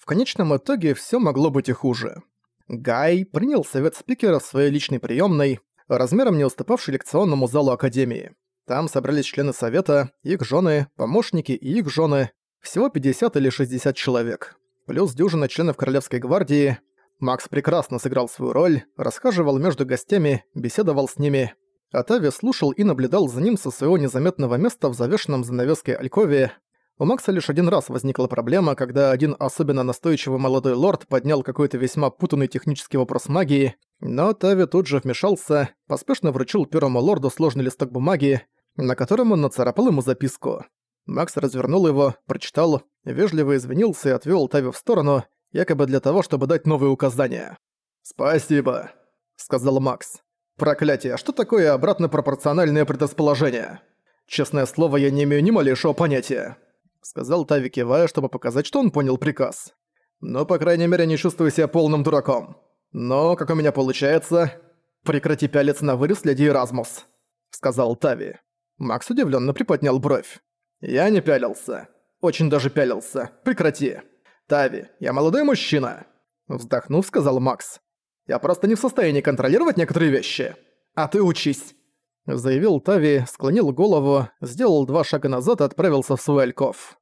В конечном итоге все могло быть и хуже. Гай принял совет спикера в своей личной приемной, размером не уступавший лекционному залу Академии. Там собрались члены совета, их жены, помощники и их жены, всего 50 или 60 человек, плюс дюжина членов Королевской гвардии. Макс прекрасно сыграл свою роль, расхаживал между гостями, беседовал с ними. А Тави слушал и наблюдал за ним со своего незаметного места в завешенном занавеской алькове. У Макса лишь один раз возникла проблема, когда один особенно настойчивый молодой лорд поднял какой-то весьма путанный технический вопрос магии, но Тави тут же вмешался, поспешно вручил первому лорду сложный листок бумаги, на котором он нацарапал ему записку. Макс развернул его, прочитал, вежливо извинился и отвёл Тави в сторону, якобы для того, чтобы дать новые указания. «Спасибо», — сказал Макс. «Проклятие, что такое обратно пропорциональное предрасположение? Честное слово, я не имею ни малейшего понятия». — сказал Тави, кивая, чтобы показать, что он понял приказ. «Но, по крайней мере, не чувствую себя полным дураком. Но, как у меня получается...» «Прекрати пялиться на вырез, леди Эразмус», — сказал Тави. Макс удивленно приподнял бровь. «Я не пялился. Очень даже пялился. Прекрати. Тави, я молодой мужчина», — вздохнув, сказал Макс. «Я просто не в состоянии контролировать некоторые вещи. А ты учись» заявил Тави, склонил голову, сделал два шага назад и отправился в свой альков.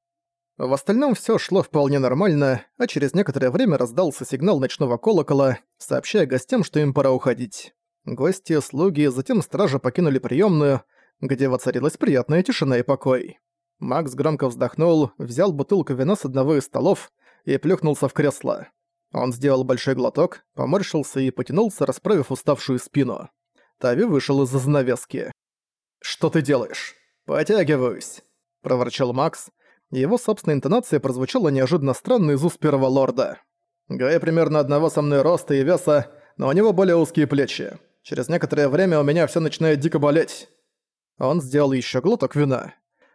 В остальном все шло вполне нормально, а через некоторое время раздался сигнал ночного колокола, сообщая гостям, что им пора уходить. Гости, слуги, затем стража покинули приемную, где воцарилась приятная тишина и покой. Макс громко вздохнул, взял бутылку вина с одного из столов и плюхнулся в кресло. Он сделал большой глоток, поморщился и потянулся, расправив уставшую спину. Тави вышел из-за занавески. «Что ты делаешь?» «Потягиваюсь», — проворчал Макс. Его собственная интонация прозвучала неожиданно странно из уст первого лорда. «Гай примерно одного со мной роста и веса, но у него более узкие плечи. Через некоторое время у меня все начинает дико болеть». Он сделал еще глоток вина.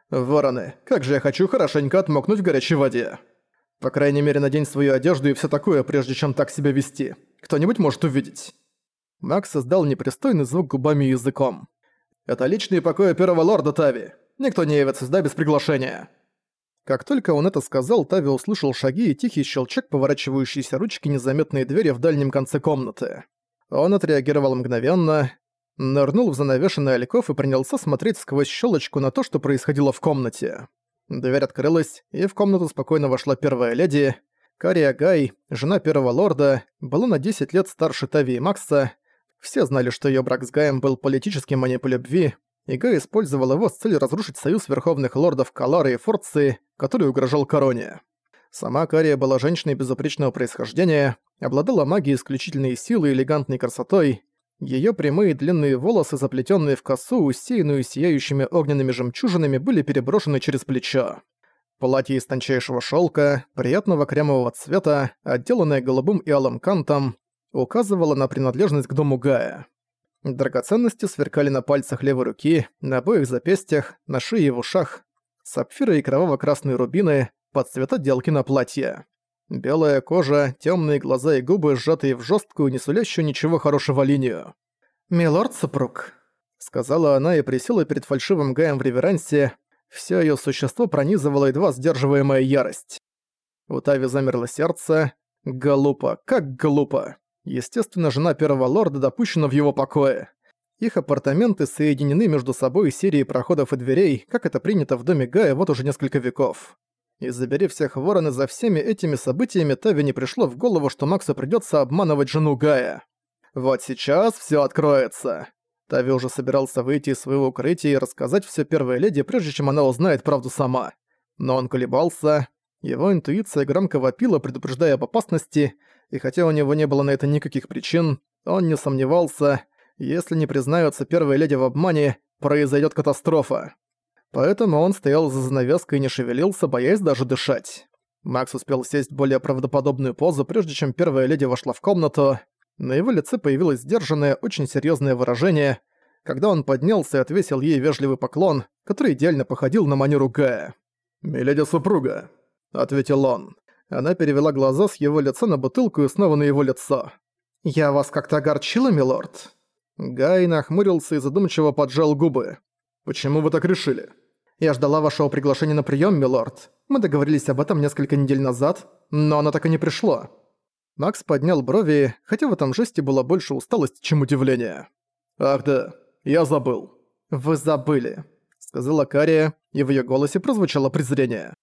«Вороны, как же я хочу хорошенько отмокнуть в горячей воде. По крайней мере, надень свою одежду и все такое, прежде чем так себя вести. Кто-нибудь может увидеть». Макс издал непристойный звук губами и языком. «Это личные покои первого лорда Тави. Никто не явится сюда без приглашения». Как только он это сказал, Тави услышал шаги и тихий щелчок поворачивающейся ручки незаметной двери в дальнем конце комнаты. Он отреагировал мгновенно, нырнул в занавешенный ольков и принялся смотреть сквозь щелочку на то, что происходило в комнате. Дверь открылась, и в комнату спокойно вошла первая леди. Кария Гай, жена первого лорда, была на 10 лет старше Тави и Макса, все знали, что её брак с Гаем был политическим манипу любви, и Гай использовал его с целью разрушить союз верховных лордов Калары и Форции, который угрожал короне. Сама Кария была женщиной безупречного происхождения, обладала магией исключительной силы и элегантной красотой, Её прямые длинные волосы, заплетённые в косу, усеянную сияющими огненными жемчужинами, были переброшены через плечо. Платье из тончайшего шёлка, приятного кремового цвета, отделанное голубым и алым кантом, указывала на принадлежность к дому Гая. Драгоценности сверкали на пальцах левой руки, на обоих запястьях, на шее и в ушах, сапфиры и кроваво-красные рубины под цвета делки на платье. Белая кожа, темные глаза и губы, сжатые в жесткую, не сулящую ничего хорошего линию. «Милорд-супруг», — сказала она и присела перед фальшивым Гаем в реверансе, все ее существо пронизывало едва сдерживаемая ярость. У Тави замерло сердце. Глупо, как глупо. Естественно, жена первого лорда допущена в его покое. Их апартаменты соединены между собой серией проходов и дверей, как это принято в доме Гая вот уже несколько веков. И забери всех вороны за всеми этими событиями, Тави не пришло в голову, что Максу придётся обманывать жену Гая. Вот сейчас всё откроется. Тави уже собирался выйти из своего укрытия и рассказать всё первой леди, прежде чем она узнает правду сама. Но он колебался. Его интуиция громко вопила, предупреждая об опасности, и хотя у него не было на это никаких причин, он не сомневался, если не признаются первые леди в обмане, произойдет катастрофа. Поэтому он стоял за занавеской и не шевелился, боясь даже дышать. Макс успел сесть в более правдоподобную позу, прежде чем первая леди вошла в комнату. На его лице появилось сдержанное, очень серьезное выражение, когда он поднялся и отвесил ей вежливый поклон, который идеально походил на манеру Гая. «Миледи-супруга», — ответил он. Она перевела глаза с его лица на бутылку и снова на его лицо. «Я вас как-то огорчила, милорд?» Гай нахмурился и задумчиво поджал губы. «Почему вы так решили?» Я ждала вашего приглашения на прием, милорд. Мы договорились об этом несколько недель назад, но оно так и не пришло». Макс поднял брови, хотя в этом жесте было больше усталости, чем удивление. «Ах да, я забыл». «Вы забыли», — сказала Кария, и в её голосе прозвучало презрение.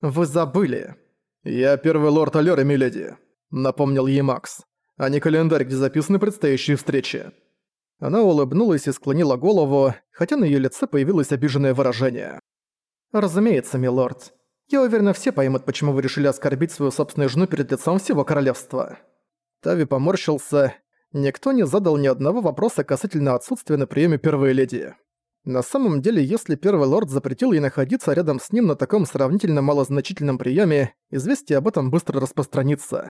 «Вы забыли». «Я первый лорд Алёры, миледи», — напомнил ей Макс, «а не календарь, где записаны предстоящие встречи». Она улыбнулась и склонила голову, хотя на её лице появилось обиженное выражение. «Разумеется, милорд. Я уверена, все поймут, почему вы решили оскорбить свою собственную жену перед лицом всего королевства». Тави поморщился. Никто не задал ни одного вопроса касательно отсутствия на приеме первой леди. На самом деле, если первый лорд запретил ей находиться рядом с ним на таком сравнительно малозначительном приеме, известие об этом быстро распространится.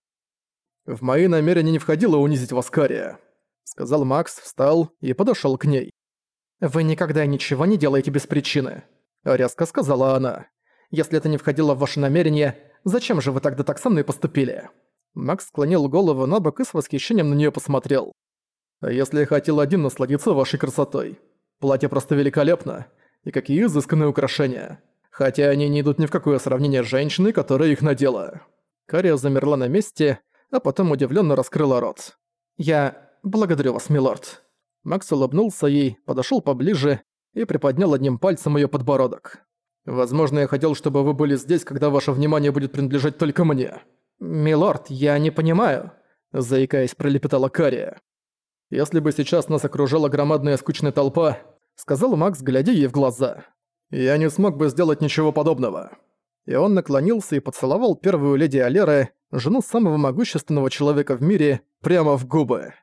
«В мои намерения не входило унизить Васкария», сказал Макс, встал и подошёл к ней. «Вы никогда ничего не делаете без причины», — резко сказала она. «Если это не входило в ваше намерение, зачем же вы тогда так со мной поступили?» Макс склонил голову на бок и с восхищением на неё посмотрел. «А если я хотел один насладиться вашей красотой? Платье просто великолепно. И какие изысканные украшения. Хотя они не идут ни в какое сравнение с женщиной, которая их надела». Кария замерла на месте, а потом удивлённо раскрыла рот. «Я... «Благодарю вас, милорд». Макс улыбнулся ей, подошёл поближе и приподнял одним пальцем её подбородок. «Возможно, я хотел, чтобы вы были здесь, когда ваше внимание будет принадлежать только мне». «Милорд, я не понимаю», — заикаясь, пролепетала Кария. «Если бы сейчас нас окружала громадная скучная толпа», — сказал Макс, глядя ей в глаза, — «я не смог бы сделать ничего подобного». И он наклонился и поцеловал первую леди Алеры, жену самого могущественного человека в мире, прямо в губы.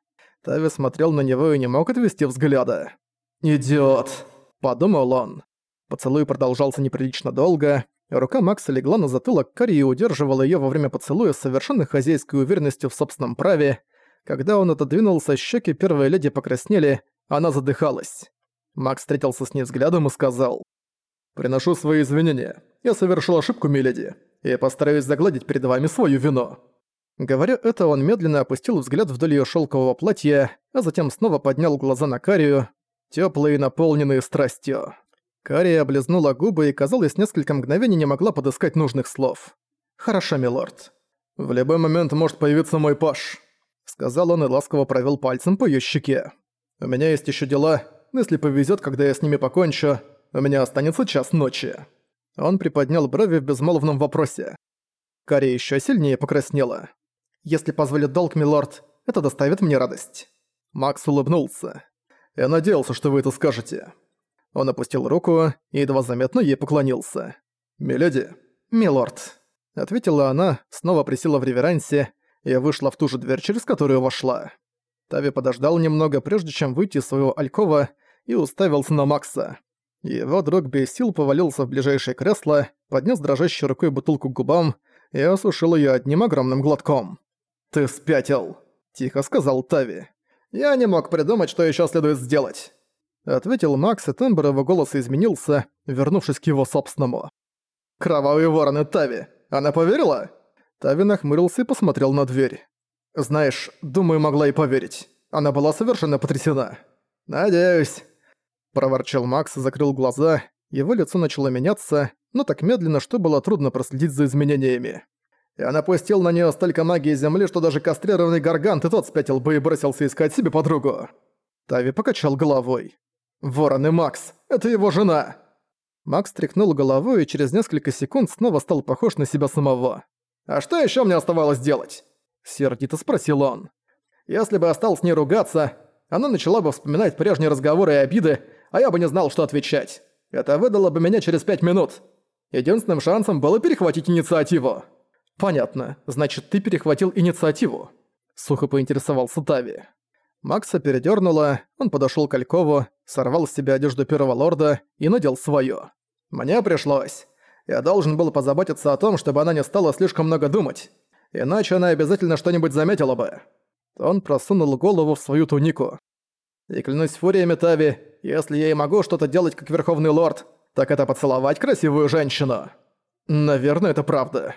Тави смотрел на него и не мог отвести взгляда. «Идиот!» – подумал он. Поцелуй продолжался неприлично долго. Рука Макса легла на затылок Кари и удерживала её во время поцелуя с совершенно хозяйской уверенностью в собственном праве. Когда он отодвинулся, щеки первой леди покраснели, она задыхалась. Макс встретился с ней взглядом и сказал. «Приношу свои извинения. Я совершил ошибку, миледи, и постараюсь загладить перед вами свою вину». Говоря это, он медленно опустил взгляд вдоль её шёлкового платья, а затем снова поднял глаза на Карию, тёплые и наполненные страстью. Кария облизнула губы и, казалось, несколько мгновений не могла подыскать нужных слов. «Хорошо, милорд. В любой момент может появиться мой паш», — сказал он и ласково провёл пальцем по её щеке. «У меня есть ещё дела. Если повезёт, когда я с ними покончу, у меня останется час ночи». Он приподнял брови в безмолвном вопросе. Кария ещё сильнее покраснела. Если позволит долг, милорд, это доставит мне радость». Макс улыбнулся. «Я надеялся, что вы это скажете». Он опустил руку и едва заметно ей поклонился. «Миледи?» «Милорд», — ответила она, снова присела в реверансе и вышла в ту же дверь, через которую вошла. Тави подождал немного, прежде чем выйти из своего алькова, и уставился на Макса. Его друг без сил повалился в ближайшее кресло, поднес дрожащей рукой бутылку к губам и осушил ее одним огромным глотком. «Ты спятил», — тихо сказал Тави. «Я не мог придумать, что еще следует сделать», — ответил Макс, и тембр его голоса изменился, вернувшись к его собственному. «Кровавые вороны Тави! Она поверила?» Тави нахмурился и посмотрел на дверь. «Знаешь, думаю, могла и поверить. Она была совершенно потрясена». «Надеюсь», — проворчал Макс и закрыл глаза. Его лицо начало меняться, но так медленно, что было трудно проследить за изменениями. Я напустил на нее столько магии земли, что даже кастрированный гаргант и тот спятил бы и бросился искать себе подругу. Тави покачал головой. «Ворон и Макс! Это его жена!» Макс тряхнул головой и через несколько секунд снова стал похож на себя самого. «А что еще мне оставалось делать?» Сердито спросил он. «Если бы я стал с ней ругаться, она начала бы вспоминать прежние разговоры и обиды, а я бы не знал, что отвечать. Это выдало бы меня через пять минут. Единственным шансом было перехватить инициативу». «Понятно. Значит, ты перехватил инициативу?» Сухо поинтересовался Тави. Макса передёрнуло, он подошёл к Алькову, сорвал с себя одежду первого лорда и надел свою. «Мне пришлось. Я должен был позаботиться о том, чтобы она не стала слишком много думать. Иначе она обязательно что-нибудь заметила бы». Он просунул голову в свою тунику. «И клянусь фуриями Тави, если я и могу что-то делать как Верховный Лорд, так это поцеловать красивую женщину». «Наверное, это правда».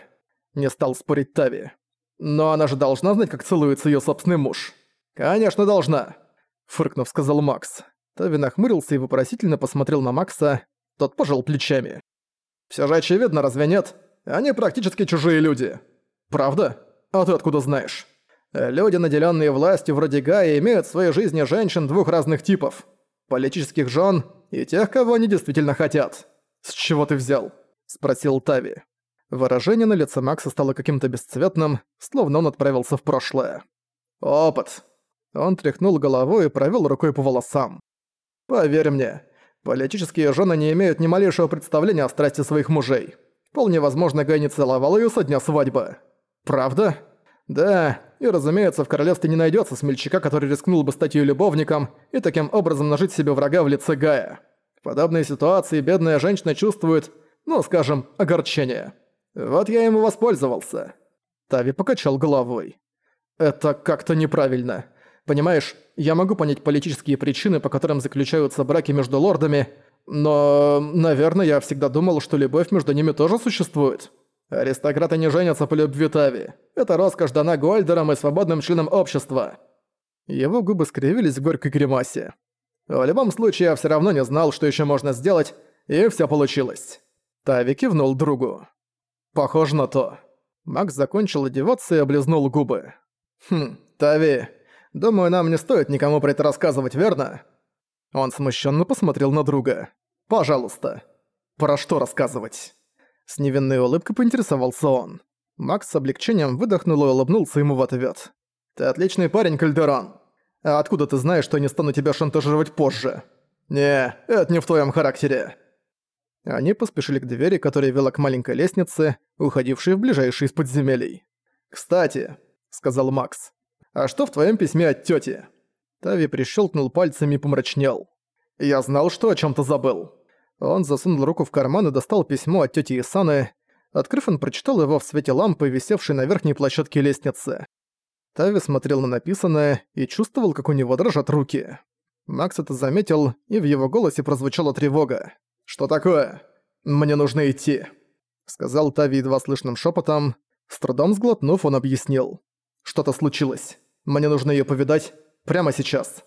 Не стал спорить Тави. «Но она же должна знать, как целуется её собственный муж». «Конечно, должна», — фыркнув, сказал Макс. Тави нахмурился и вопросительно посмотрел на Макса. Тот пожал плечами. Всё же очевидно, разве нет? Они практически чужие люди. Правда? А ты откуда знаешь? Люди, наделенные властью вроде Гая, имеют в своей жизни женщин двух разных типов. Политических жен и тех, кого они действительно хотят. «С чего ты взял?» – спросил Тави. Выражение на лице Макса стало каким-то бесцветным, словно он отправился в прошлое. «Опыт». Он тряхнул головой и провел рукой по волосам. «Поверь мне, политические жены не имеют ни малейшего представления о страсти своих мужей. Вполне возможно, Гай целовал её со дня свадьбы. Правда? Да, и разумеется, в королевстве не найдется смельчака, который рискнул бы стать ее любовником и таким образом нажить себе врага в лице Гая. В подобной ситуации бедная женщина чувствует, ну, скажем, огорчение. Вот я ему воспользовался. Тави покачал головой. Это как-то неправильно. Понимаешь, я могу понять политические причины, по которым заключаются браки между лордами, но, наверное, я всегда думал, что любовь между ними тоже существует. Аристократы не женятся по любви Тави. Это роскошь дана Гольдерам и свободным членам общества. Его губы скривились в горькой гримасе. В любом случае, я все равно не знал, что еще можно сделать, и все получилось. Тави кивнул другу. Похоже на то. Макс закончил одеваться и облизнул губы. Хм, Тави, думаю, нам не стоит никому про это рассказывать, верно? Он смущенно посмотрел на друга. Пожалуйста. Про что рассказывать? С невинной улыбкой поинтересовался он. Макс с облегчением выдохнул и улыбнулся ему в ответ. «Ты отличный парень, Кальдерон. А откуда ты знаешь, что я не стану тебя шантажировать позже? Не, это не в твоем характере. Они поспешили к двери, которая вела к маленькой лестнице, уходившей в ближайший из подземелий. «Кстати», — сказал Макс, — «а что в твоем письме от тети? Тави прищелкнул пальцами и помрачнел. «Я знал, что о чем то забыл». Он засунул руку в карман и достал письмо от тети Исаны. Открыв, он прочитал его в свете лампы, висевшей на верхней площадке лестницы. Тави смотрел на написанное и чувствовал, как у него дрожат руки. Макс это заметил, и в его голосе прозвучала тревога. «Что такое? Мне нужно идти», — сказал Тави едва слышным шепотом. С трудом сглотнув, он объяснил. «Что-то случилось. Мне нужно ее повидать прямо сейчас».